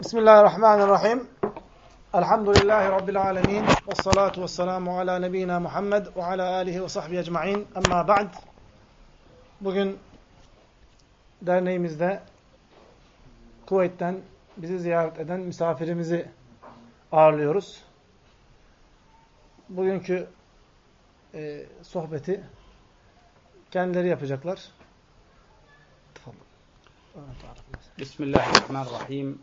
Bismillahirrahmanirrahim. Elhamdülillahi Rabbil alemin. Ve salatu ve selamu ala nebina Muhammed ve ala alihi ve sahbihi ecma'in. Amma ba'd. Bugün derneğimizde Kuveyt'ten bizi ziyaret eden misafirimizi ağırlıyoruz. Bugünkü e, sohbeti kendileri yapacaklar. Bismillahirrahmanirrahim.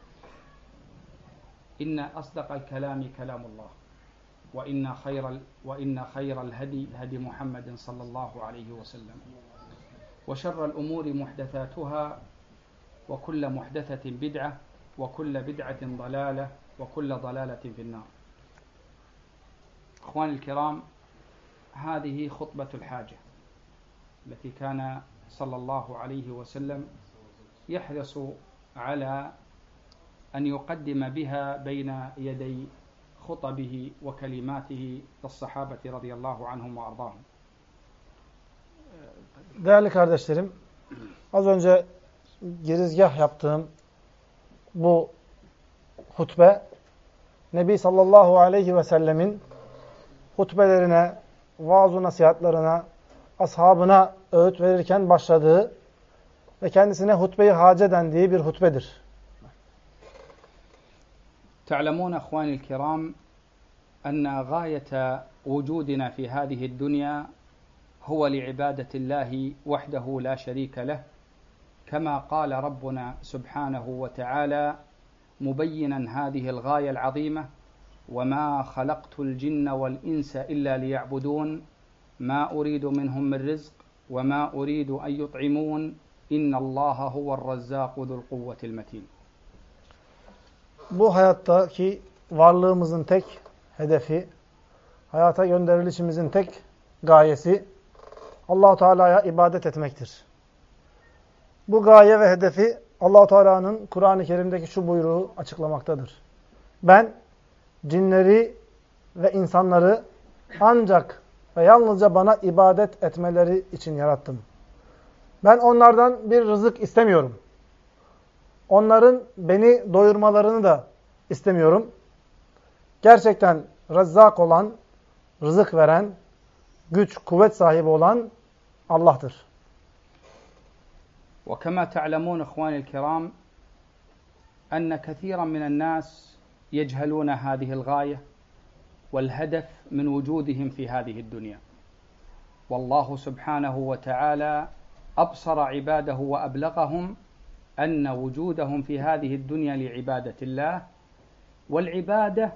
إن أصدق الكلام كلام الله وإن خير وإن خير الهدي هدي محمد صلى الله عليه وسلم. وشر الأمور محدثاتها وكل محدثة بدعة وكل بدعة ضلالة وكل ضلالة في النار. إخواني الكرام هذه خطبة الحاجة التي كان صلى الله عليه وسلم يحرص على أن يقدم بها بين يدي خطبه وكلماته للصحابة رضي الله عنهم وأرضاهم Değerli kardeşlerim, az önce girizgah yaptığım bu hutbe, Nebi sallallahu aleyhi ve sellemin hutbelerine, vaaz nasihatlarına, ashabına öğüt verirken başladığı ve kendisine hutbeyi hace dendiği bir hutbedir. تعلمون أخواني الكرام أن غاية وجودنا في هذه الدنيا هو لعبادة الله وحده لا شريك له كما قال ربنا سبحانه وتعالى مبينا هذه الغاية العظيمة وما خلقت الجن والإنس إلا ليعبدون ما أريد منهم من رزق وما أريد أن يطعمون إن الله هو الرزاق ذو القوة المتين. Bu hayattaki varlığımızın tek hedefi, hayata gönderilişimizin tek gayesi Allahu Teala'ya ibadet etmektir. Bu gaye ve hedefi Allahu Teala'nın Kur'an-ı Kerim'deki şu buyruğu açıklamaktadır. Ben cinleri ve insanları ancak ve yalnızca bana ibadet etmeleri için yarattım. Ben onlardan bir rızık istemiyorum. Onların beni doyurmalarını da istemiyorum. Gerçekten rezzak olan, rızık veren, güç, kuvvet sahibi olan Allah'tır. وكما تعلمون اخواني الكرام ان كثيرا من الناس يجهلون هذه الغايه والهدف من وجودهم في هذه الدنيا. والله سبحانه وتعالى ابصر عباده وابلغهم أن وجودهم في هذه الدنيا لعبادة الله والعبادة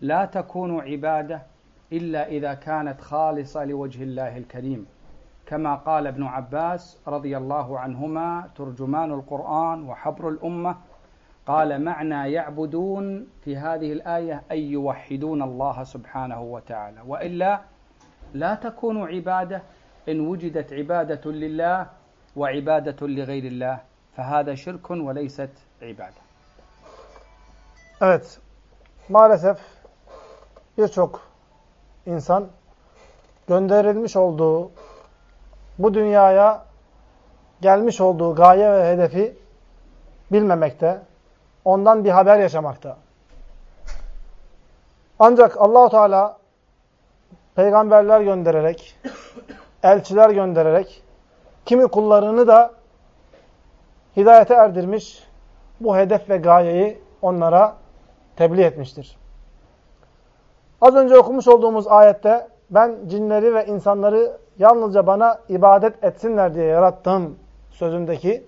لا تكون عبادة إلا إذا كانت خالصة لوجه الله الكريم. كما قال ابن عباس رضي الله عنهما ترجمان القرآن وحبر الأمة قال معنى يعبدون في هذه الآية اي يوحدون الله سبحانه وتعالى وإلا لا تكون عبادة إن وجدت عبادة لله وعبادة لغير الله. Fehâde şirkun ve leyset ibadet. Evet. Maalesef birçok insan gönderilmiş olduğu bu dünyaya gelmiş olduğu gaye ve hedefi bilmemekte, ondan bir haber yaşamakta. Ancak Allahu Teala peygamberler göndererek, elçiler göndererek kimi kullarını da hidayete erdirmiş, bu hedef ve gayeyi onlara tebliğ etmiştir. Az önce okumuş olduğumuz ayette ben cinleri ve insanları yalnızca bana ibadet etsinler diye yarattım sözündeki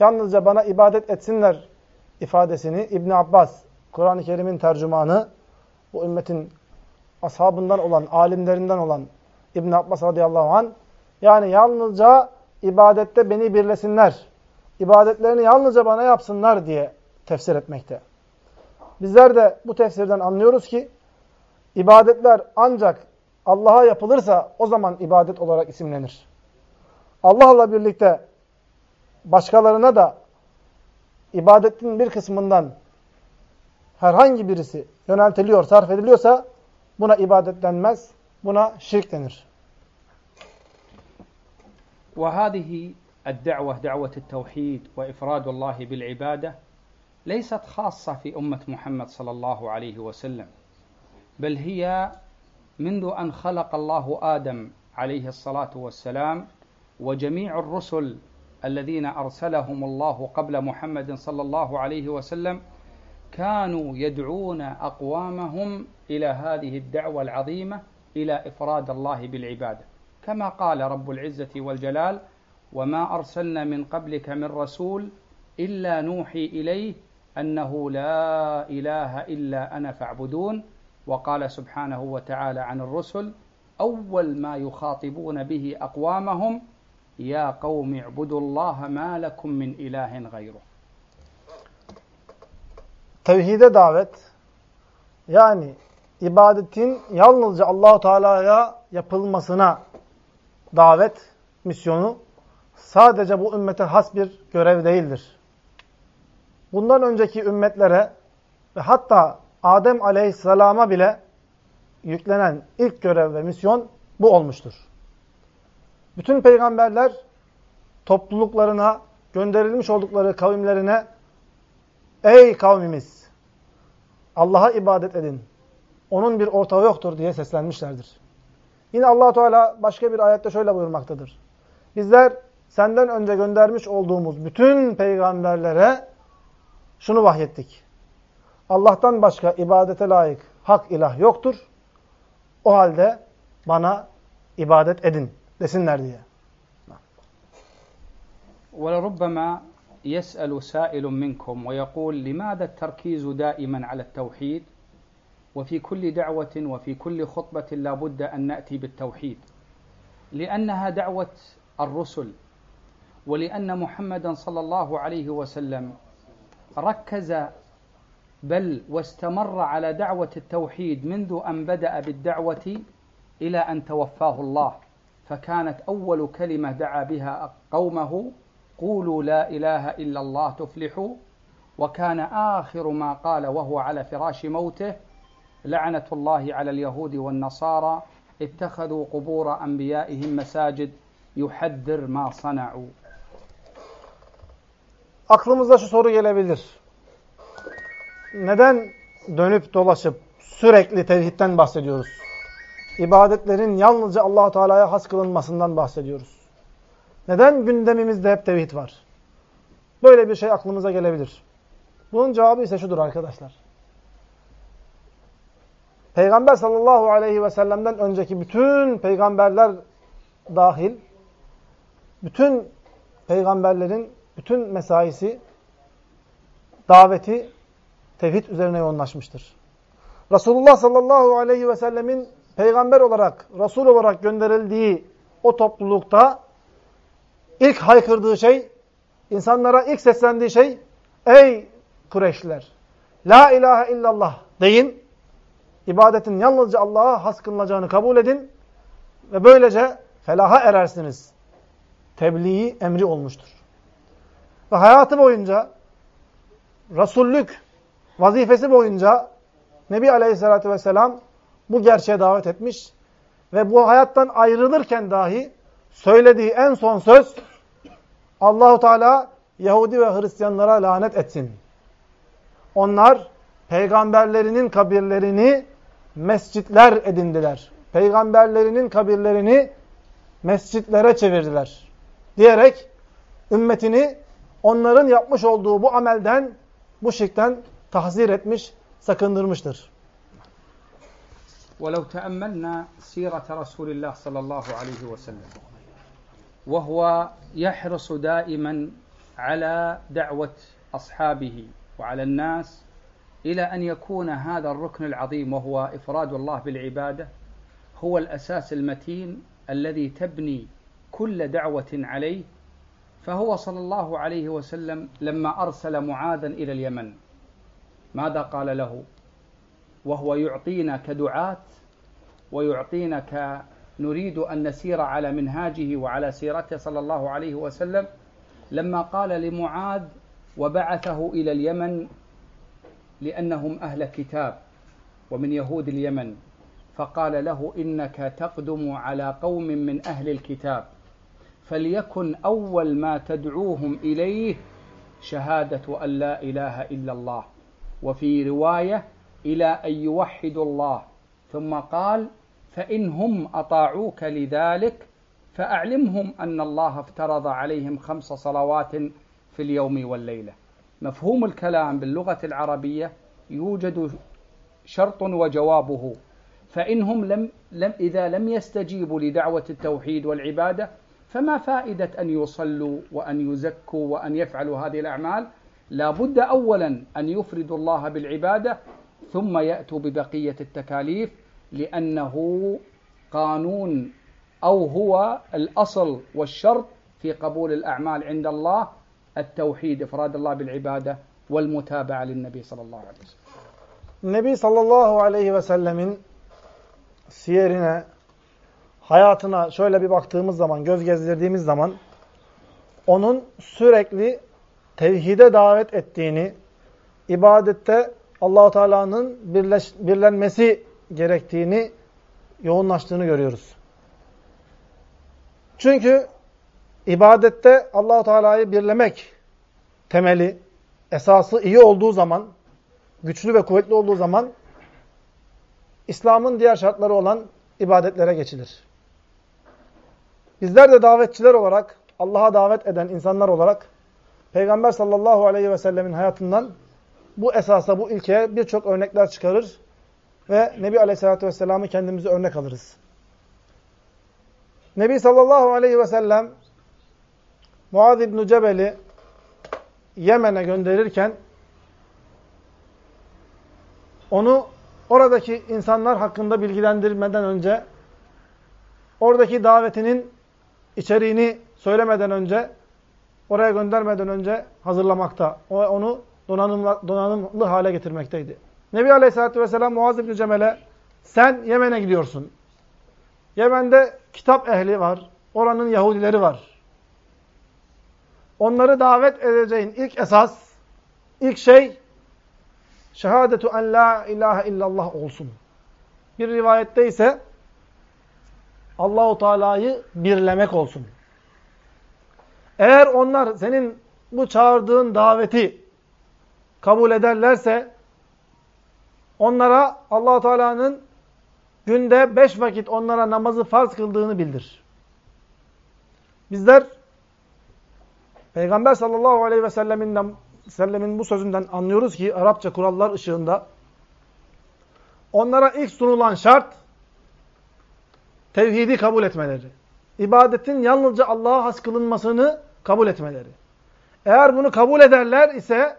yalnızca bana ibadet etsinler ifadesini İbn Abbas Kur'an-ı Kerim'in tercümanı bu ümmetin ashabından olan, alimlerinden olan İbn Abbas radıyallahu an yani yalnızca ibadette beni birlesinler ibadetlerini yalnızca bana yapsınlar diye tefsir etmekte. Bizler de bu tefsirden anlıyoruz ki ibadetler ancak Allah'a yapılırsa o zaman ibadet olarak isimlenir. Allah'la birlikte başkalarına da ibadetin bir kısmından herhangi birisi yöneltiliyor, sarf ediliyorsa buna ibadet denmez, buna şirk denir. وهذه الدعوة دعوة التوحيد وإفراد الله بالعبادة ليست خاصة في أمة محمد صلى الله عليه وسلم بل هي منذ أن خلق الله آدم عليه الصلاة والسلام وجميع الرسل الذين أرسلهم الله قبل محمد صلى الله عليه وسلم كانوا يدعون أقوامهم إلى هذه الدعوة العظيمة إلى إفراد الله بالعبادة. كما قال رب العزة والجلال وما أرسلنا من قبلك من رسول إلا نوحي إليه أنه لا إله إلا أنا فاعبدون. وقال سبحانه وتعالى عن الرسل أول ما يخاطبون به أقوامهم يا قوم اعبدوا الله ما لكم من إله غيره. tevhide davet yani ibadetin yalnızca Allahu Teala'ya yapılmasına davet misyonu sadece bu ümmete has bir görev değildir. Bundan önceki ümmetlere ve hatta Adem Aleyhisselam'a bile yüklenen ilk görev ve misyon bu olmuştur. Bütün peygamberler topluluklarına, gönderilmiş oldukları kavimlerine Ey kavmimiz! Allah'a ibadet edin. Onun bir ortağı yoktur diye seslenmişlerdir. Yine allah Teala başka bir ayette şöyle buyurmaktadır. Bizler senden önce göndermiş olduğumuz bütün peygamberlere şunu vahyettik. Allah'tan başka ibadete layık hak ilah yoktur. O halde bana ibadet edin desinler diye. ولربما يسأل سائل منكم ويقول لماذا التركيز دائما على التوحيد وفي كل دعوة وفي كل خطبة لا بد أن نأتي بالتوحيد لأنها دعوة الرسل ولأن محمدا صلى الله عليه وسلم ركز بل واستمر على دعوة التوحيد منذ أن بدأ بالدعوة إلى أن توفاه الله فكانت أول كلمة دعا بها قومه قولوا لا إله إلا الله تفلحوا وكان آخر ما قال وهو على فراش موته لعنة الله على اليهود والنصارى اتخذوا قبور أنبيائهم مساجد yuhaddir ma sana'u. Aklımıza şu soru gelebilir. Neden dönüp dolaşıp sürekli tevhidden bahsediyoruz? İbadetlerin yalnızca allah Teala'ya has kılınmasından bahsediyoruz. Neden gündemimizde hep tevhid var? Böyle bir şey aklımıza gelebilir. Bunun cevabı ise şudur arkadaşlar. Peygamber sallallahu aleyhi ve sellem'den önceki bütün peygamberler dahil, bütün peygamberlerin bütün mesaisi, daveti tevhid üzerine yoğunlaşmıştır. Resulullah sallallahu aleyhi ve sellemin peygamber olarak, Resul olarak gönderildiği o toplulukta ilk haykırdığı şey, insanlara ilk seslendiği şey, ey Kureyşliler, la ilahe illallah deyin, ibadetin yalnızca Allah'a has kılınacağını kabul edin ve böylece felaha erersiniz. Tebliği emri olmuştur. Ve hayatı boyunca, Resullük vazifesi boyunca Nebi Aleyhisselatü Vesselam bu gerçeğe davet etmiş ve bu hayattan ayrılırken dahi söylediği en son söz Allahu Teala Yahudi ve Hristiyanlara lanet etsin. Onlar peygamberlerinin kabirlerini mescitler edindiler. Peygamberlerinin kabirlerini mescitlere çevirdiler. Diyerek ümmetini onların yapmış olduğu bu amelden, bu şirkten tahzir etmiş sakındırmıştır. ولو تأملنا سيرة رسول الله صلى الله عليه وسلم وهو يحرص دائما على دعوة أصحابه وعلى الناس إلى أن يكون هذا الركن العظيم وهو إفراد الله بالعبادة هو الأساس المتين الذي تبني كل دعوة عليه فهو صلى الله عليه وسلم لما أرسل معاذا إلى اليمن. ماذا قال له؟ وهو يعطينا كدعاة ويعطينا ك نريد أن نسير على منهاجه وعلى سيرته صلى الله عليه وسلم. لما قال لمعاذ وبعثه إلى اليمن لأنهم أهل كتاب ومن يهود اليمن فقال له إنك تقدم على قوم من أهل الكتاب. فليكن أول ما تدعوهم إليه شهادة أن لا إله إلا الله. وفي رواية إلى أن يوحدوا الله. ثم قال فإن هم أطاعوك لذلك فأعلمهم أن الله افترض عليهم خمس صلوات في اليوم والليلة. مفهوم الكلام باللغة العربية يوجد شرط وجوابه. فإنهم لم, لم إذا لم يستجيبوا لدعوة التوحيد والعبادة فما فائدة أن يصلوا وأن يزكوا وأن يفعلوا هذه الأعمال؟ لا بد أولا أن يفردوا الله بالعبادة ثم يأتوا ببقية التكاليف لأنه قانون أو هو الأصل والشرط في قبول الأعمال عند الله التوحيد إفراد الله بالعبادة والمتابعة للنبي صلى الله عليه وسلم. Nebi sallallahu aleyhi ve sellemin siyerine, hayatına şöyle bir baktığımız zaman, göz gezdirdiğimiz zaman onun sürekli tevhide davet ettiğini, ibadette Allahu Teala'nın birlenmesi gerektiğini yoğunlaştığını görüyoruz. Çünkü ibadette Allahu Teala'yı birlemek temeli, esası iyi olduğu zaman, güçlü ve kuvvetli olduğu zaman İslam'ın diğer şartları olan ibadetlere geçilir. Bizler de davetçiler olarak, Allah'a davet eden insanlar olarak Peygamber sallallahu aleyhi ve sellemin hayatından bu esasa, bu ilkeye birçok örnekler çıkarır ve Nebi Aleyhisselatü Vesselam'ı kendimize örnek alırız. Nebi sallallahu aleyhi ve sellem Muaz İbn-i Cebel'i Yemen'e gönderirken onu oradaki insanlar hakkında bilgilendirmeden önce oradaki davetinin içeriğini söylemeden önce oraya göndermeden önce hazırlamakta. Onu donanımlı, hale getirmekteydi. Nebi Aleyhisselatü Vesselam Muaz İbni Cemal'e sen Yemen'e gidiyorsun. Yemen'de kitap ehli var. Oranın Yahudileri var. Onları davet edeceğin ilk esas, ilk şey şehadetu en la ilahe illallah olsun. Bir rivayette ise Allahu Teala'yı birlemek olsun. Eğer onlar senin bu çağırdığın daveti kabul ederlerse onlara allah Teala'nın günde beş vakit onlara namazı farz kıldığını bildir. Bizler Peygamber sallallahu aleyhi ve selleminden, sellemin bu sözünden anlıyoruz ki Arapça kurallar ışığında onlara ilk sunulan şart tevhidi kabul etmeleri. İbadetin yalnızca Allah'a has kılınmasını kabul etmeleri. Eğer bunu kabul ederler ise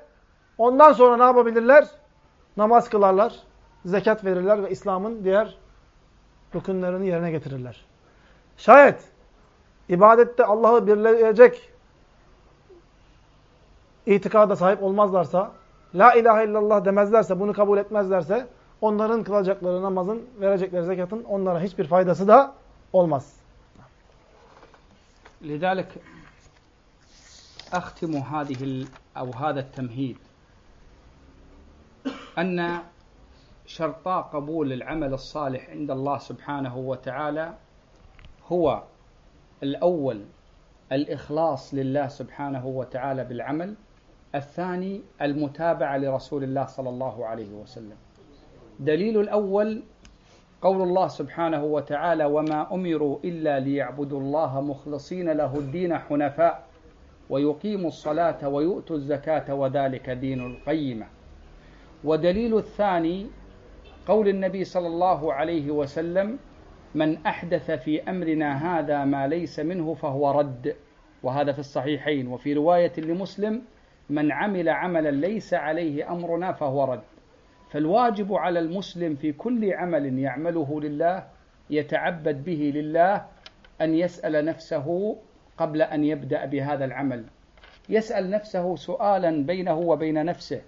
ondan sonra ne yapabilirler? namaz kılarlar, zekat verirler ve İslam'ın diğer rükünlerini yerine getirirler. Şayet ibadette Allah'ı birleyecek itikada sahip olmazlarsa, la ilahe illallah demezlerse, bunu kabul etmezlerse, onların kılacakları namazın, verecekleri zekatın onlara hiçbir faydası da olmaz. لذلك أختم هذه أو هذا التمهيد أن شرطا قبول العمل الصالح عند الله سبحانه وتعالى هو الأول الإخلاص لله سبحانه وتعالى بالعمل الثاني المتابعة لرسول الله صلى الله عليه وسلم دليل الأول قول الله سبحانه وتعالى وما أمروا إلا ليعبدوا الله مخلصين له الدين حنفاء ويقيموا الصلاة ويؤتوا الزكاة وذلك دين القيمة. ودليل الثاني قول النبي صلى الله عليه وسلم من أحدث في أمرنا هذا ما ليس منه فهو رد. وهذا في الصحيحين. وفي رواية لمسلم من عمل عملا ليس عليه أمرنا فهو رد. فالواجب على المسلم في كل عمل يعمله لله يتعبد به لله أن يسأل نفسه قبل أن يبدأ بهذا العمل. يسأل نفسه سؤالا بينه وبين نفسه.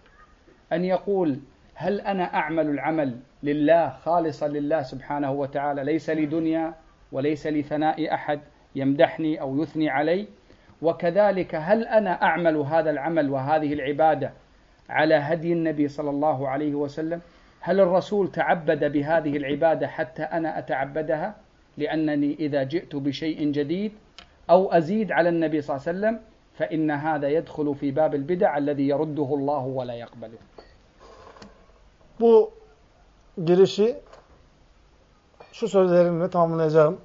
أن يقول هل أنا أعمل العمل لله خالصا لله سبحانه وتعالى ليس لدنيا وليس لثناء أحد يمدحني أو يثني علي؟ وكذلك هل أنا أعمل هذا العمل وهذه العبادة على هدي النبي صلى الله عليه وسلم هل الرسول تعبد بهذه العبادة حتى أنا أتعبدها لأنني إذا جئت بشيء جديد أو أزيد على النبي صلى الله عليه وسلم فإن هذا يدخل في باب البدع الذي يرده الله ولا يقبله Bu girişi şu sözlerimle tamamlayacağım.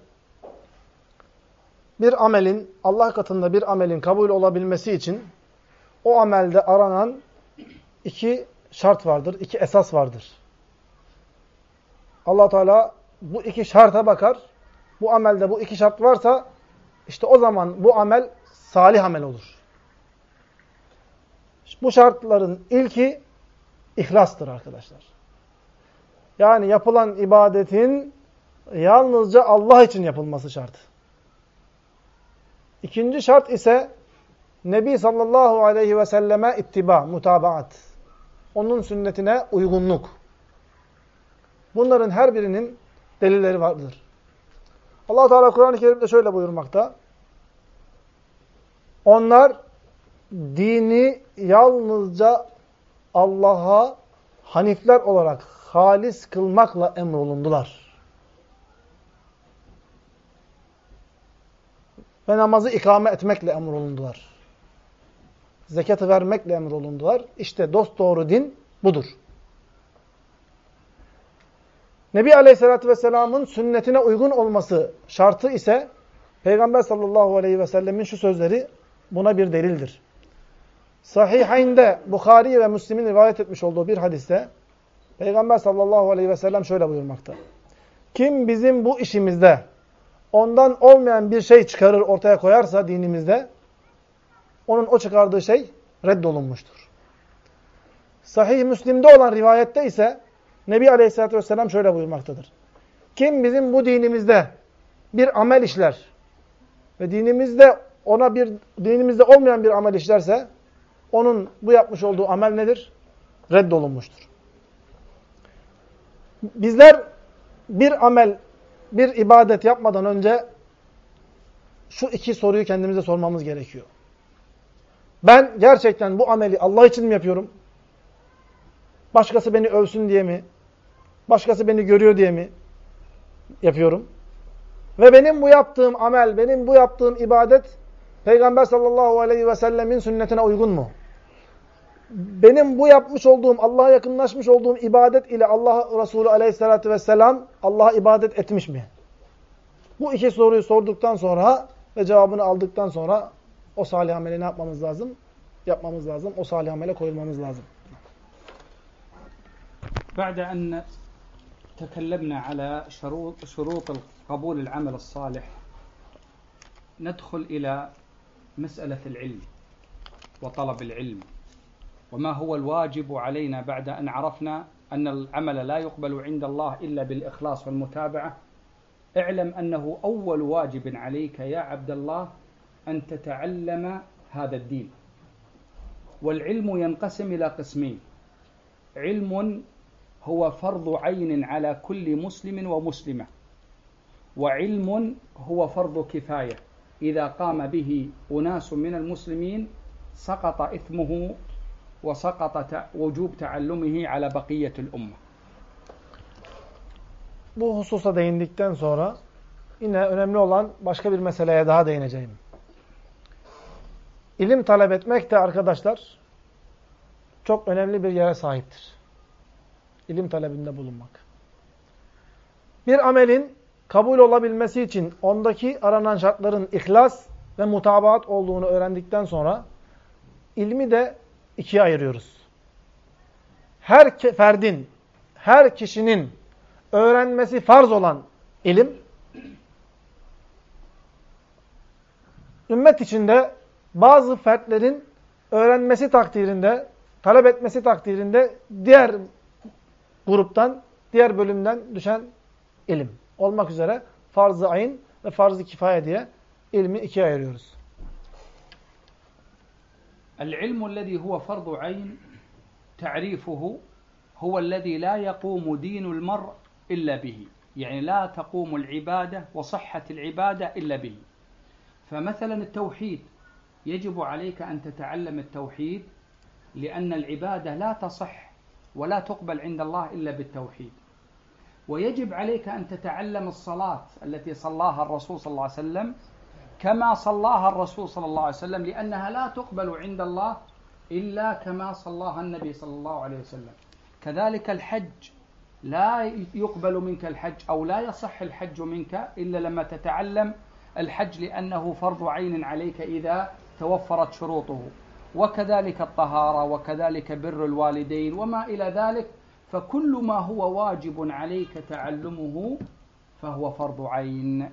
Bir amelin, Allah katında bir amelin kabul olabilmesi için o amelde aranan iki şart vardır, iki esas vardır. allah Teala bu iki şarta bakar. Bu amelde bu iki şart varsa işte o zaman bu amel salih amel olur. Bu şartların ilki ihlastır arkadaşlar. Yani yapılan ibadetin yalnızca Allah için yapılması şart. İkinci şart ise Nebi sallallahu aleyhi ve selleme ittiba, mutabaat. Onun sünnetine uygunluk. Bunların her birinin delilleri vardır. allah Teala Kur'an-ı Kerim'de şöyle buyurmakta. Onlar dini yalnızca Allah'a hanifler olarak halis kılmakla emrolundular. Ve namazı ikame etmekle emrolundular. Zekatı vermekle emrolundular. İşte dost doğru din budur. Nebi Aleyhisselatü Vesselam'ın sünnetine uygun olması şartı ise Peygamber sallallahu aleyhi ve sellemin şu sözleri buna bir delildir. Sahihayn'de Bukhari ve Müslim'in rivayet etmiş olduğu bir hadiste Peygamber sallallahu aleyhi ve sellem şöyle buyurmakta. Kim bizim bu işimizde ondan olmayan bir şey çıkarır ortaya koyarsa dinimizde onun o çıkardığı şey reddolunmuştur. Sahih Müslim'de olan rivayette ise Nebi Aleyhisselatü Vesselam şöyle buyurmaktadır. Kim bizim bu dinimizde bir amel işler ve dinimizde ona bir dinimizde olmayan bir amel işlerse onun bu yapmış olduğu amel nedir? Reddolunmuştur. Bizler bir amel, bir ibadet yapmadan önce şu iki soruyu kendimize sormamız gerekiyor. Ben gerçekten bu ameli Allah için mi yapıyorum? Başkası beni övsün diye mi? Başkası beni görüyor diye mi yapıyorum? Ve benim bu yaptığım amel, benim bu yaptığım ibadet Peygamber sallallahu aleyhi ve sellemin sünnetine uygun mu? Benim bu yapmış olduğum, Allah'a yakınlaşmış olduğum ibadet ile Allah Resulü aleyhissalatü vesselam Allah'a ibadet etmiş mi? Bu iki soruyu sorduktan sonra ve cevabını aldıktan sonra o salih ameli ne yapmamız lazım? Yapmamız lazım. O salih amele koyulmamız lazım. بعد أن تكلمنا على شروط شروط قبول العمل الصالح ندخل إلى مسألة العلم وطلب العلم وما هو الواجب علينا بعد أن عرفنا أن العمل لا يقبل عند الله إلا بالإخلاص والمتابعة اعلم أنه أول واجب عليك يا عبد الله أن تتعلم هذا الدين. والعلم ينقسم إلى قسمين. علم هو فرض عين على كل مسلم ومسلمة وعلم هو فرض كفاية. إذا قام به أناس من المسلمين سقط إثمه وسقط وجوب تعلمه على بقية الأمة. Bu hususa değindikten sonra yine önemli olan başka bir meseleye daha değineceğim. İlim talep etmek de arkadaşlar çok önemli bir yere sahiptir. İlim talebinde bulunmak. Bir amelin kabul olabilmesi için ondaki aranan şartların ihlas ve mutabaat olduğunu öğrendikten sonra ilmi de ikiye ayırıyoruz. her ferdin, her kişinin öğrenmesi farz olan ilim, ümmet içinde bazı fertlerin öğrenmesi takdirinde, talep etmesi takdirinde diğer gruptan, diğer bölümden düşen ilim olmak üzere farz-ı ayın ve farz-ı kifaye diye ilmi ikiye ayırıyoruz. العلم الذي هو فرض عين تعريفه هو الذي لا يقوم دين المرء إلا به يعني لا تقوم العبادة وصحة العبادة إلا به فمثلا التوحيد يجب عليك أن تتعلم التوحيد لأن العبادة لا تصح ولا تقبل عند الله إلا بالتوحيد. ويجب عليك أن تتعلم الصلاة التي صلاها الرسول صلى الله عليه وسلم كما صلاها الرسول صلى الله عليه وسلم لأنها لا تقبل عند الله إلا كما صلاها النبي صلى الله عليه وسلم. كذلك الحج لا يقبل منك الحج أو لا يصح الحج منك إلا لما تتعلم الحج لأنه فرض عين عليك إذا توفرت شروطه وكذلك الطهارة وكذلك بر الوالدين وما إلى ذلك فكل ما هو واجب عليك تعلمه فهو فرض عين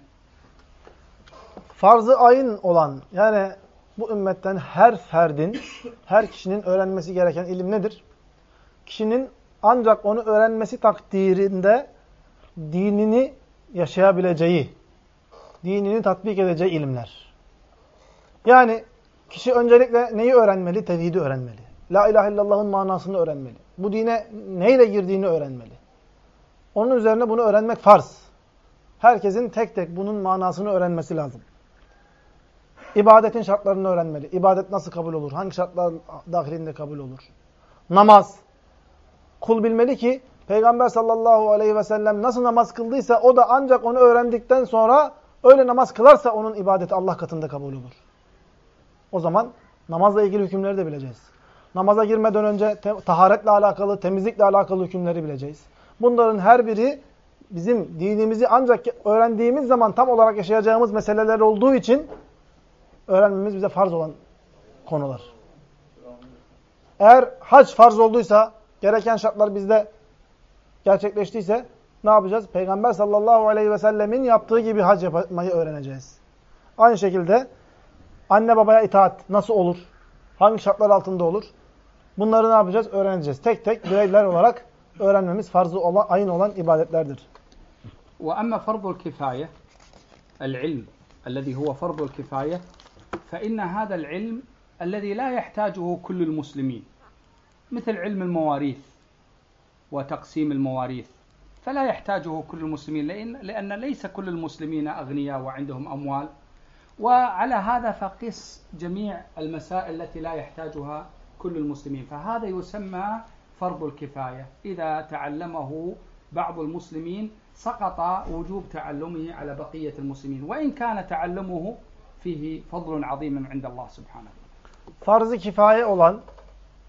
Farzı ayın olan yani bu ümmetten her ferdin, her kişinin öğrenmesi gereken ilim nedir? Kişinin ancak onu öğrenmesi takdirinde dinini yaşayabileceği, dinini tatbik edeceği ilimler. Yani kişi öncelikle neyi öğrenmeli? Tevhidi öğrenmeli. La ilahe illallah'ın manasını öğrenmeli. Bu dine neyle girdiğini öğrenmeli. Onun üzerine bunu öğrenmek farz. Herkesin tek tek bunun manasını öğrenmesi lazım. İbadetin şartlarını öğrenmeli. İbadet nasıl kabul olur? Hangi şartlar dahilinde kabul olur? Namaz. Kul bilmeli ki Peygamber sallallahu aleyhi ve sellem nasıl namaz kıldıysa o da ancak onu öğrendikten sonra öyle namaz kılarsa onun ibadeti Allah katında kabul olur. O zaman namazla ilgili hükümleri de bileceğiz. Namaza girmeden önce taharetle alakalı, temizlikle alakalı hükümleri bileceğiz. Bunların her biri bizim dinimizi ancak öğrendiğimiz zaman tam olarak yaşayacağımız meseleler olduğu için öğrenmemiz bize farz olan konular. Eğer hac farz olduysa, gereken şartlar bizde gerçekleştiyse ne yapacağız? Peygamber sallallahu aleyhi ve sellemin yaptığı gibi hac yapmayı öğreneceğiz. Aynı şekilde anne babaya itaat nasıl olur? Hangi şartlar altında olur? Bunları ne yapacağız? Öğreneceğiz. Tek tek bireyler olarak öğrenmemiz farzı olan, ayın olan ibadetlerdir. وأما فرض الكفاية العلم الذي هو فرض الكفاية فإن هذا العلم الذي لا يحتاجه كل المسلمين مثل علم المواريث وتقسيم المواريث فلا يحتاجه كل المسلمين لأن, ليس كل المسلمين أغنياء وعندهم أموال وعلى هذا فقس جميع المسائل التي لا يحتاجها كل المسلمين. فهذا يسمى فرض الكفاية. إذا تعلمه بعض المسلمين سقط وجوب تعلمه على بقية المسلمين. وإن كان تعلمه فيه فضل عظيم عند الله سبحانه. Farz-ı kifaye olan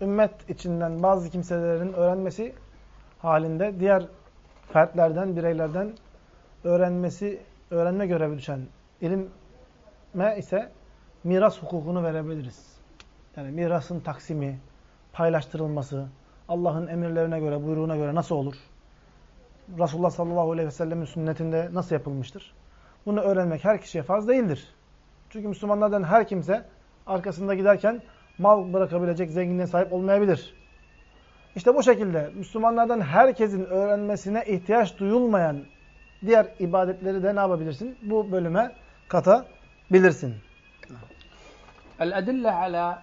ümmet içinden bazı kimselerin öğrenmesi halinde diğer fertlerden, bireylerden öğrenmesi, öğrenme görevi düşen ilime ise miras hukukunu verebiliriz. Yani mirasın taksimi, paylaştırılması, Allah'ın emirlerine göre, buyruğuna göre nasıl olur? Resulullah sallallahu aleyhi ve sellemin sünnetinde nasıl yapılmıştır? Bunu öğrenmek her kişiye farz değildir. Çünkü Müslümanlardan her kimse arkasında giderken mal bırakabilecek zenginliğe sahip olmayabilir. İşte bu şekilde Müslümanlardan herkesin öğrenmesine ihtiyaç duyulmayan diğer ibadetleri de ne yapabilirsin? Bu bölüme katabilirsin. الأدلة على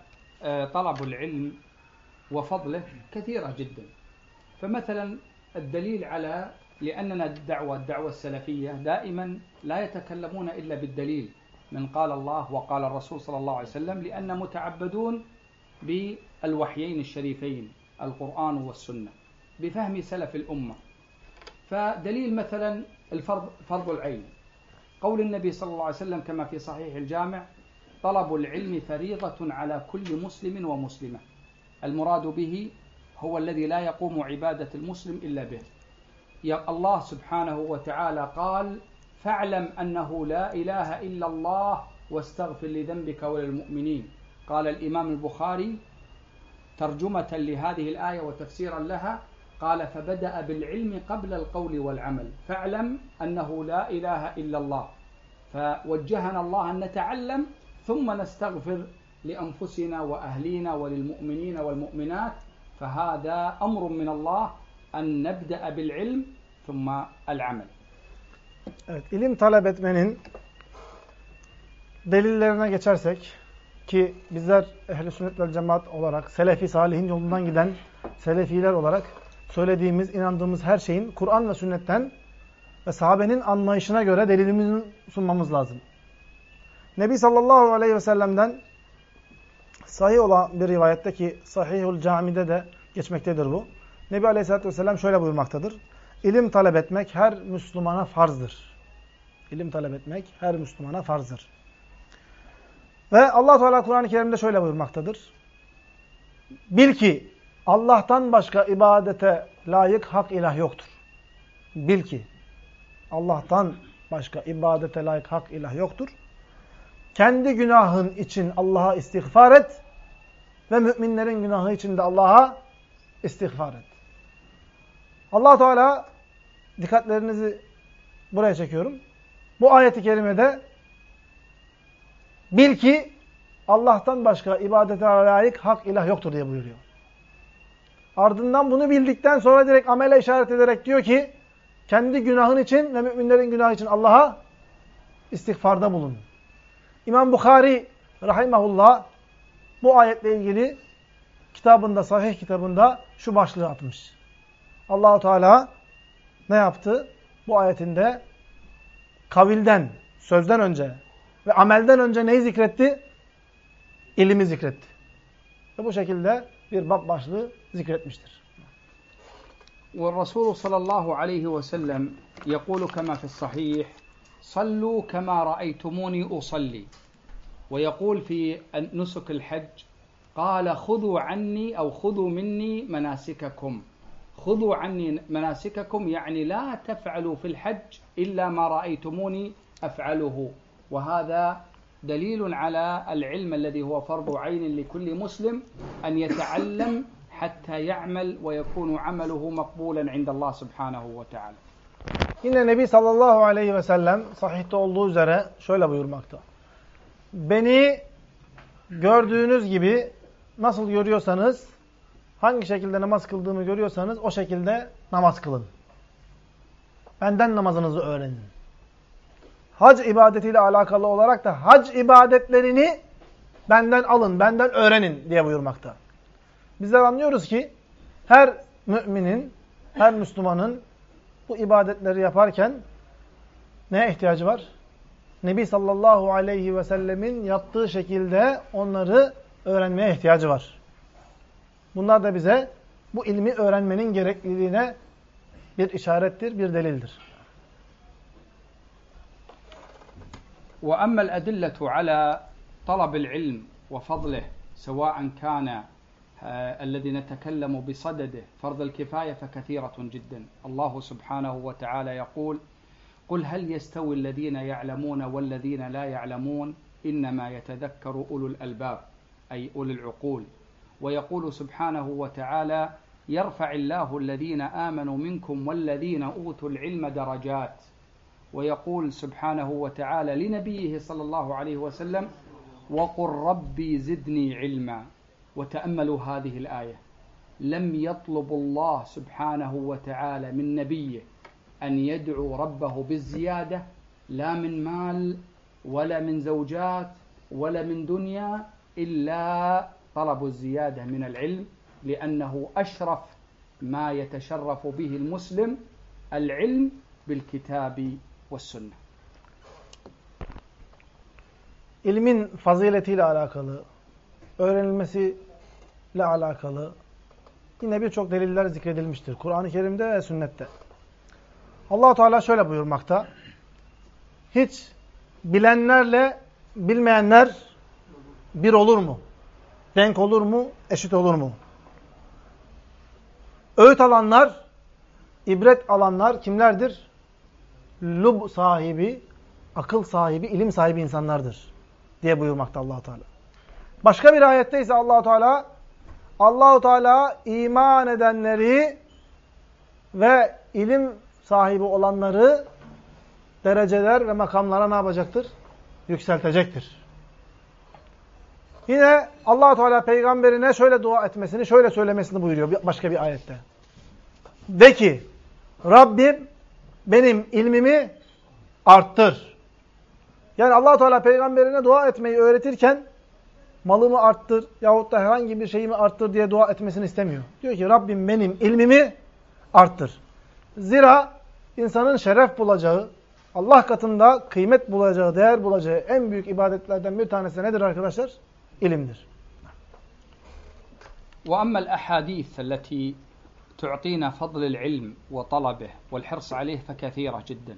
طلب العلم وفضله كثيرة جدا. فمثلا الدليل على لأننا الدعوة الدعوة السلفية دائما لا يتكلمون إلا بالدليل من قال الله وقال الرسول صلى الله عليه وسلم لأن متعبدون بالوحيين الشريفين القرآن والسنة بفهم سلف الأمة. فدليل مثلا الفرض فرض العين. قول النبي صلى الله عليه وسلم كما في صحيح الجامع طلب العلم فريضة على كل مسلم ومسلمة. المراد به هو الذي لا يقوم عبادة المسلم إلا به. يا الله سبحانه وتعالى قال فاعلم أنه لا إله إلا الله واستغفر لذنبك وللمؤمنين. قال الإمام البخاري ترجمة لهذه الآية وتفسيرا لها قال فبدأ بالعلم قبل القول والعمل فاعلم أنه لا إله إلا الله فوجهنا الله أن نتعلم ثم نستغفر لأنفسنا وأهلينا وللمؤمنين والمؤمنات فهذا أمر من الله أن نبدأ بالعلم ثم العمل. Evet, ilim talep etmenin delillerine geçersek ki bizler ehl-i sünnet vel cemaat olarak selefi salihin yolundan giden selefiler olarak söylediğimiz, inandığımız her şeyin Kur'an ve sünnetten ve sahabenin anlayışına göre delilimizi sunmamız lazım. Nebi sallallahu aleyhi ve sellem'den sahih olan bir rivayette ki Sahihul Cami'de de geçmektedir bu. Nebi aleyhissalatü vesselam şöyle buyurmaktadır. İlim talep etmek her Müslümana farzdır. İlim talep etmek her Müslümana farzdır. Ve Allah Teala Kur'an-ı Kerim'de şöyle buyurmaktadır. Bil ki Allah'tan başka ibadete layık hak ilah yoktur. Bil ki Allah'tan başka ibadete layık hak ilah yoktur. Kendi günahın için Allah'a istiğfar et ve müminlerin günahı için de Allah'a istiğfar et. Allah Teala dikkatlerinizi buraya çekiyorum. Bu ayeti kerimede bil ki Allah'tan başka ibadete layık hak ilah yoktur diye buyuruyor. Ardından bunu bildikten sonra direkt amele işaret ederek diyor ki kendi günahın için ve müminlerin günahı için Allah'a istiğfarda bulun. İmam Bukhari rahimahullah bu ayetle ilgili kitabında, sahih kitabında şu başlığı atmış. Allahu Teala ne yaptı? Bu ayetinde kavilden, sözden önce ve amelden önce neyi zikretti? İlimi zikretti. Ve bu şekilde bir bab başlığı zikretmiştir. والرسول صلى الله عليه وسلم يقول كما في الصحيح صلوا كما رأيتموني أصلي. ويقول في نسك الحج قال خذوا عني أو خذوا مني مناسككم. خذوا عني مناسككم يعني لا تفعلوا في الحج إلا ما رأيتموني أفعله وهذا دليل على العلم الذي هو فرض عين لكل مسلم أن يتعلم hatta ya'mel ve yekunu ameluhu makbulen indallah subhanahu ve teala. Yine Nebi sallallahu aleyhi ve sellem sahihte olduğu üzere şöyle buyurmakta. Beni gördüğünüz gibi nasıl görüyorsanız, hangi şekilde namaz kıldığımı görüyorsanız o şekilde namaz kılın. Benden namazınızı öğrenin. Hac ibadetiyle alakalı olarak da hac ibadetlerini benden alın, benden öğrenin diye buyurmakta. Bizler anlıyoruz ki her müminin, her Müslümanın bu ibadetleri yaparken neye ihtiyacı var? Nebi sallallahu aleyhi ve sellemin yaptığı şekilde onları öğrenmeye ihtiyacı var. Bunlar da bize bu ilmi öğrenmenin gerekliliğine bir işarettir, bir delildir. وأما الأدلة على طلب العلم وفضله سواء كان الذي نتكلم بصدده. فرض الكفاية فكثيرة جدا. الله سبحانه وتعالى يقول قل هل يستوي الذين يعلمون والذين لا يعلمون؟ إنما يتذكر أولو الألباب أي أولي العقول. ويقول سبحانه وتعالى يرفع الله الذين آمنوا منكم والذين أوتوا العلم درجات. ويقول سبحانه وتعالى لنبيه صلى الله عليه وسلم وقل ربي زدني علما. وتأملوا هذه الآية. لم يطلب الله سبحانه وتعالى من نبيه أن يدعو ربه بالزيادة لا من مال ولا من زوجات ولا من دنيا إلا طلب الزيادة من العلم لأنه أشرف ما يتشرف به المسلم العلم بالكتاب والسنة. İlmin faziletiyle alakalı, öğrenilmesiyle alakalı yine birçok deliller zikredilmiştir. Kur'an-ı Kerim'de ve sünnette. allah Teala şöyle buyurmakta. Hiç bilenlerle bilmeyenler bir olur mu? Denk olur mu? Eşit olur mu? Öğüt alanlar, ibret alanlar kimlerdir? Lub sahibi, akıl sahibi, ilim sahibi insanlardır diye buyurmakta allah Teala. Başka bir ayette ise allah Teala Allahu Teala iman edenleri ve ilim sahibi olanları dereceler ve makamlara ne yapacaktır? Yükseltecektir. Yine allah Teala peygamberine şöyle dua etmesini, şöyle söylemesini buyuruyor başka bir ayette. De ki, Rabbim benim ilmimi arttır. Yani allah Teala peygamberine dua etmeyi öğretirken malımı arttır yahut da herhangi bir şeyimi arttır diye dua etmesini istemiyor. Diyor ki Rabbim benim ilmimi arttır. Zira insanın şeref bulacağı, Allah katında kıymet bulacağı, değer bulacağı en büyük ibadetlerden bir tanesi nedir arkadaşlar? İlimdir. وأما الأحاديث التي تعطينا فضل العلم وطلبه والحرص عليه فكثيرة جدا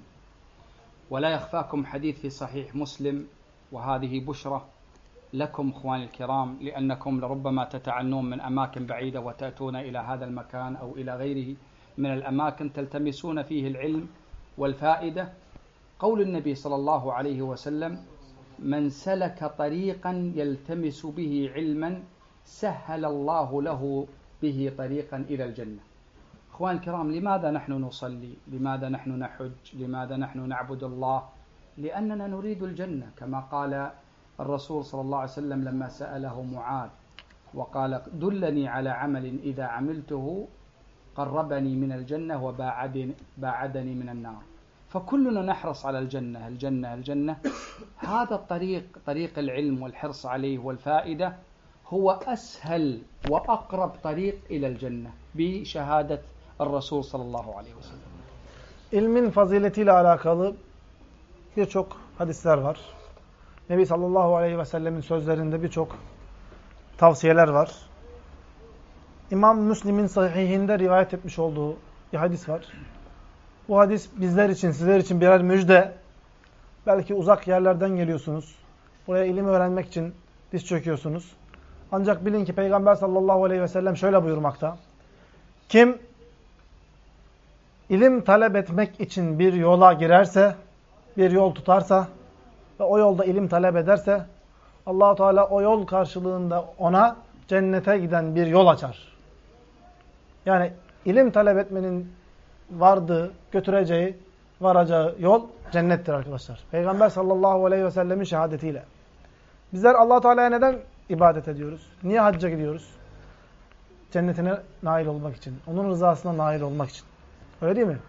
ولا يخفاكم حديث في صحيح مسلم وهذه بشرة لكم إخواني الكرام لأنكم لربما تتعنون من أماكن بعيدة وتأتون إلى هذا المكان أو إلى غيره من الأماكن تلتمسون فيه العلم والفائدة قول النبي صلى الله عليه وسلم من سلك طريقا يلتمس به علما سهل الله له به طريقا إلى الجنة. اخواني الكرام لماذا نحن نصلي؟ لماذا نحن نحج؟ لماذا نحن نعبد الله؟ لأننا نريد الجنة كما قال الرسول صلى الله عليه وسلم لما سأله معاذ وقال دلني على عمل إذا عملته قربني من الجنة وباعدني باعدني من النار. فكلنا نحرص على الجنة الجنة الجنة. هذا الطريق طريق العلم والحرص عليه والفائدة هو أسهل وأقرب طريق إلى الجنة بشهادة الرسول صلى الله عليه وسلم. İlmin faziletiyle alakalı birçok hadisler var. Nebi sallallahu aleyhi ve sellemin sözlerinde birçok tavsiyeler var. İmam Müslim'in sahihinde rivayet etmiş olduğu bir hadis var. Bu hadis bizler için, sizler için birer müjde. Belki uzak yerlerden geliyorsunuz. Buraya ilim öğrenmek için diz çöküyorsunuz. Ancak bilin ki Peygamber sallallahu aleyhi ve sellem şöyle buyurmakta. Kim ilim talep etmek için bir yola girerse, bir yol tutarsa ve o yolda ilim talep ederse allah Teala o yol karşılığında ona cennete giden bir yol açar. Yani ilim talep etmenin vardığı, götüreceği, varacağı yol cennettir arkadaşlar. Peygamber sallallahu aleyhi ve sellemin şehadetiyle. Bizler allah Teala'ya neden ibadet ediyoruz? Niye hacca gidiyoruz? Cennetine nail olmak için. Onun rızasına nail olmak için. Öyle değil mi?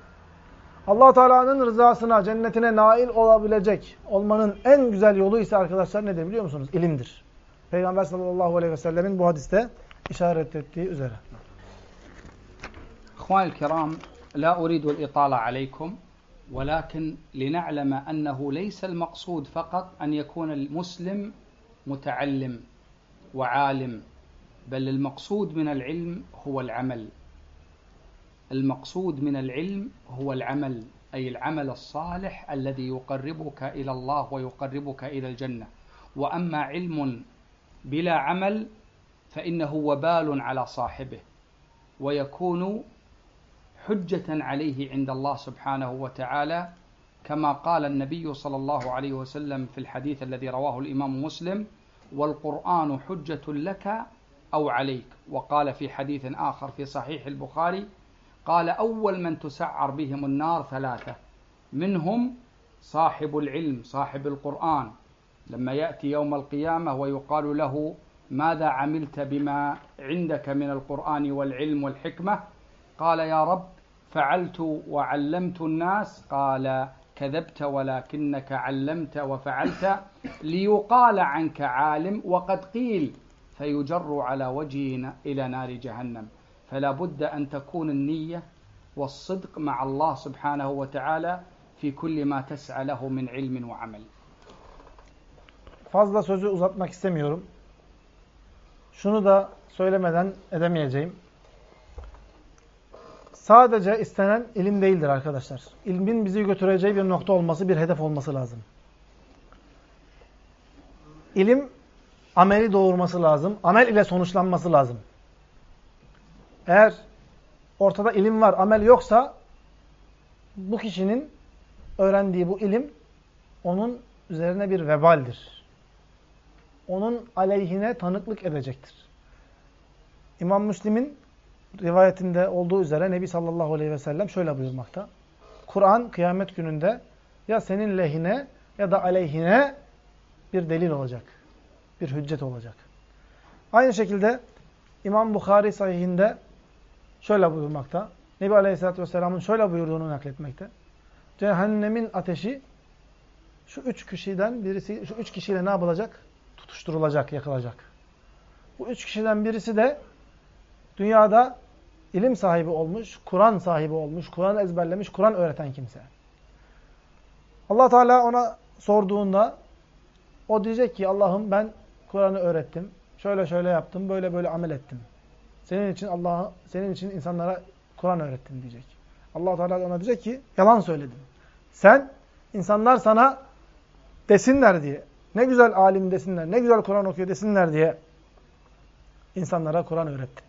allah Teala'nın rızasına, cennetine nail olabilecek olmanın en güzel yolu ise arkadaşlar nedir biliyor musunuz? İlimdir. Peygamber sallallahu aleyhi ve sellemin bu hadiste işaret ettiği üzere. اخواني الكرام لا اريد الاطاله عليكم ولكن لنعلم انه ليس المقصود فقط ان يكون المسلم متعلم وعالم بل المقصود من العلم هو العمل المقصود من العلم هو العمل أي العمل الصالح الذي يقربك إلى الله ويقربك إلى الجنة. وأما علم بلا عمل فإنه وبال على صاحبه ويكون حجة عليه عند الله سبحانه وتعالى كما قال النبي صلى الله عليه وسلم في الحديث الذي رواه الإمام مسلم والقرآن حجة لك أو عليك. وقال في حديث آخر في صحيح البخاري قال أول من تسعر بهم النار ثلاثة. منهم صاحب العلم صاحب القرآن. لما يأتي يوم القيامة ويقال له ماذا عملت بما عندك من القرآن والعلم والحكمة؟ قال يا رب فعلت وعلمت الناس. قال كذبت ولكنك علمت وفعلت ليقال عنك عالم وقد قيل فيجر على وجهه إلى نار جهنم. فلا بد أن تكون النية والصدق مع الله سبحانه وتعالى في كل ما تسعى له من علم وعمل Fazla sözü uzatmak istemiyorum. Şunu da söylemeden edemeyeceğim. Sadece istenen ilim değildir arkadaşlar. İlmin bizi götüreceği bir nokta olması, bir hedef olması lazım. İlim ameli doğurması lazım. Amel ile sonuçlanması lazım. Eğer ortada ilim var, amel yoksa bu kişinin öğrendiği bu ilim onun üzerine bir vebaldir. Onun aleyhine tanıklık edecektir. İmam Müslim'in rivayetinde olduğu üzere Nebi sallallahu aleyhi ve sellem şöyle buyurmakta. Kur'an kıyamet gününde ya senin lehine ya da aleyhine bir delil olacak. Bir hüccet olacak. Aynı şekilde İmam Bukhari sahihinde şöyle buyurmakta. Nebi Aleyhisselatü Vesselam'ın şöyle buyurduğunu nakletmekte. Cehennemin ateşi şu üç kişiden birisi, şu üç kişiyle ne yapılacak? Tutuşturulacak, yakılacak. Bu üç kişiden birisi de dünyada ilim sahibi olmuş, Kur'an sahibi olmuş, Kur'an ezberlemiş, Kur'an öğreten kimse. Allah Teala ona sorduğunda o diyecek ki Allah'ım ben Kur'an'ı öğrettim. Şöyle şöyle yaptım, böyle böyle amel ettim. Senin için Allah senin için insanlara Kur'an öğrettim diyecek. Allah Teala ona diyecek ki yalan söyledin. Sen insanlar sana desinler diye. Ne güzel alim desinler, ne güzel Kur'an okuyor desinler diye insanlara Kur'an öğrettin.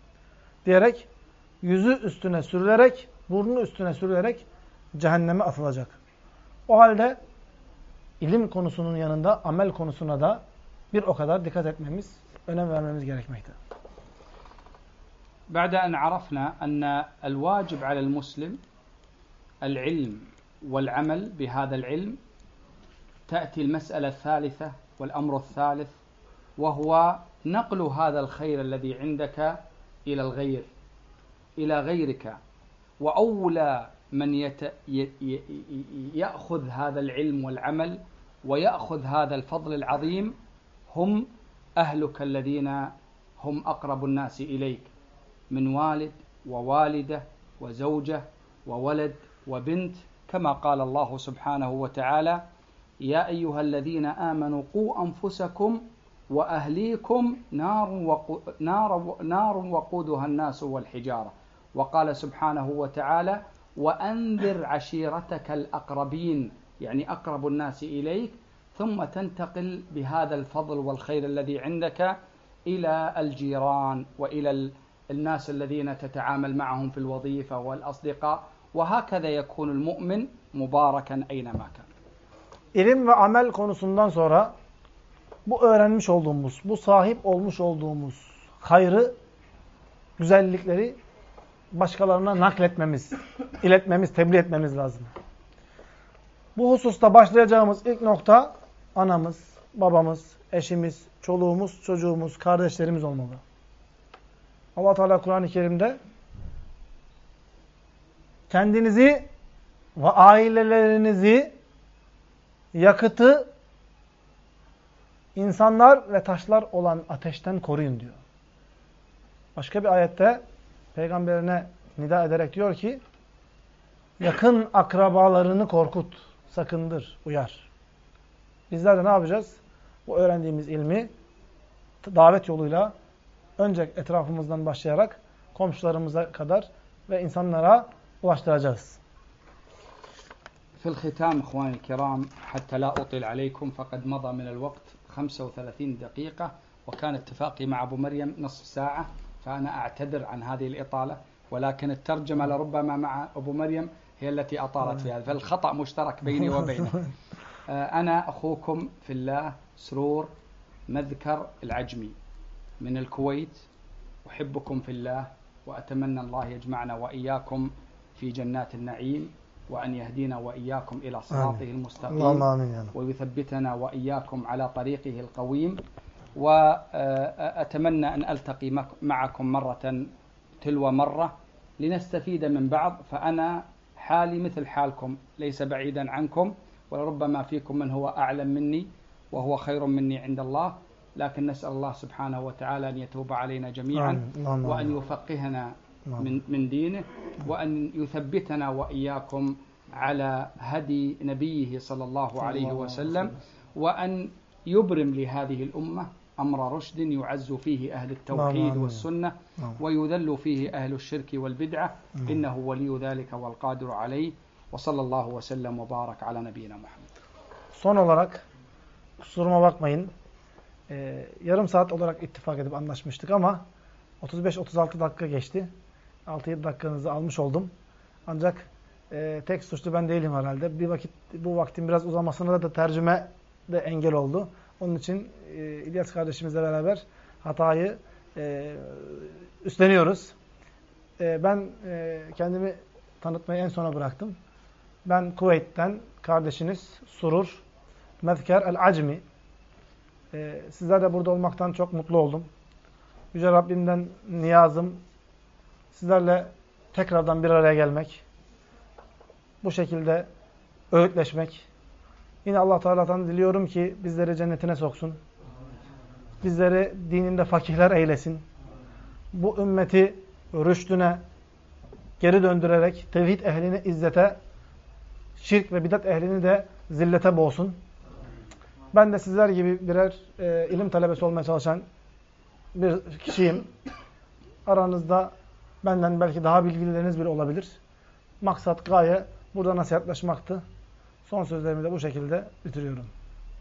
Diyerek yüzü üstüne sürülerek, burnu üstüne sürülerek cehenneme atılacak. O halde ilim konusunun yanında amel konusuna da bir o kadar dikkat etmemiz, önem vermemiz gerekmekte. بعد أن عرفنا أن الواجب على المسلم العلم والعمل بهذا العلم تأتي المسألة الثالثة والأمر الثالث وهو نقل هذا الخير الذي عندك إلى الغير إلى غيرك. وأولى من يت... ي... ي... يأخذ هذا العلم والعمل ويأخذ هذا الفضل العظيم هم أهلك الذين هم أقرب الناس إليك. من والد ووالدة وزوجة وولد وبنت كما قال الله سبحانه وتعالى يا أيها الذين آمنوا قوا أنفسكم وأهليكم نار, وقو نار, نار وقودها الناس والحجارة. وقال سبحانه وتعالى وأنذر عشيرتك الأقربين يعني أقرب الناس إليك ثم تنتقل بهذا الفضل والخير الذي عندك إلى الجيران وإلى الناس الذين تتعامل معهم في الوظيفة والأصدقاء وهكذا يكون المؤمن مباركا أينما كان İlim ve amel konusundan sonra bu öğrenmiş olduğumuz, bu sahip olmuş olduğumuz hayrı, güzellikleri başkalarına nakletmemiz, iletmemiz, tebliğ etmemiz lazım. Bu hususta başlayacağımız ilk nokta anamız, babamız, eşimiz, çoluğumuz, çocuğumuz, kardeşlerimiz olmalı. Allah Teala Kur'an-ı Kerim'de kendinizi ve ailelerinizi yakıtı insanlar ve taşlar olan ateşten koruyun diyor. Başka bir ayette peygamberine nida ederek diyor ki yakın akrabalarını korkut, sakındır, uyar. Bizler de ne yapacağız? Bu öğrendiğimiz ilmi davet yoluyla önce etrafımızdan başlayarak komşularımıza kadar ve insanlara ulaştıracağız. في الختام إخواني الكرام حتى لا أطيل عليكم فقد مضى من الوقت 35 دقيقة وكان اتفاقي مع أبو مريم نصف ساعة فأنا أعتذر عن هذه الإطالة ولكن الترجمة لربما مع أبو مريم هي التي أطالت في هذا فالخطأ مشترك بيني وبينه أنا أخوكم في الله سرور مذكر العجمي من الكويت أحبكم في الله وأتمنى الله يجمعنا وإياكم في جنات النعيم وأن يهدينا وإياكم إلى صراطه المستقيم ويثبتنا وإياكم على طريقه القويم. وأتمنى أن ألتقي معكم مرة تلو مرة لنستفيد من بعض فأنا حالي مثل حالكم ليس بعيدا عنكم ولربما فيكم من هو أعلم مني وهو خير مني عند الله. لكن نسأل الله سبحانه وتعالى أن يتوب علينا جميعا وأن يفقهنا من من دينه وأن يثبتنا وإياكم على هدي نبيه صلى الله عليه وسلم وأن يبرم لهذه الأمة أمر رشد يعز فيه أهل التوحيد والسنة ويذل فيه أهل الشرك والبدعة. إنه ولي ذلك والقادر عليه. وصلى الله وسلم وبارك على نبينا محمد. Son olarak kusuruma bakmayın. Ee, yarım saat olarak ittifak edip anlaşmıştık ama 35-36 dakika geçti. 6-7 dakikanızı almış oldum. Ancak e, tek suçlu ben değilim herhalde. Bir vakit bu vaktin biraz uzamasına da, da tercüme de engel oldu. Onun için e, İlyas kardeşimizle beraber hatayı e, üstleniyoruz. E, ben e, kendimi tanıtmayı en sona bıraktım. Ben Kuveyt'ten kardeşiniz Surur Mezker el-Acmi. E, sizlerle burada olmaktan çok mutlu oldum. Yüce Rabbimden niyazım sizlerle tekrardan bir araya gelmek. Bu şekilde öğütleşmek. Yine Allah Teala'dan diliyorum ki bizleri cennetine soksun. Bizleri dininde fakihler eylesin. Bu ümmeti rüştüne geri döndürerek tevhid ehlini izzete, şirk ve bidat ehlini de zillete boğsun. Ben de sizler gibi birer e, ilim talebesi olmaya çalışan bir kişiyim. Aranızda benden belki daha bilgileriniz bile olabilir. Maksat, gaye burada nasihatlaşmaktı. Son sözlerimi de bu şekilde bitiriyorum.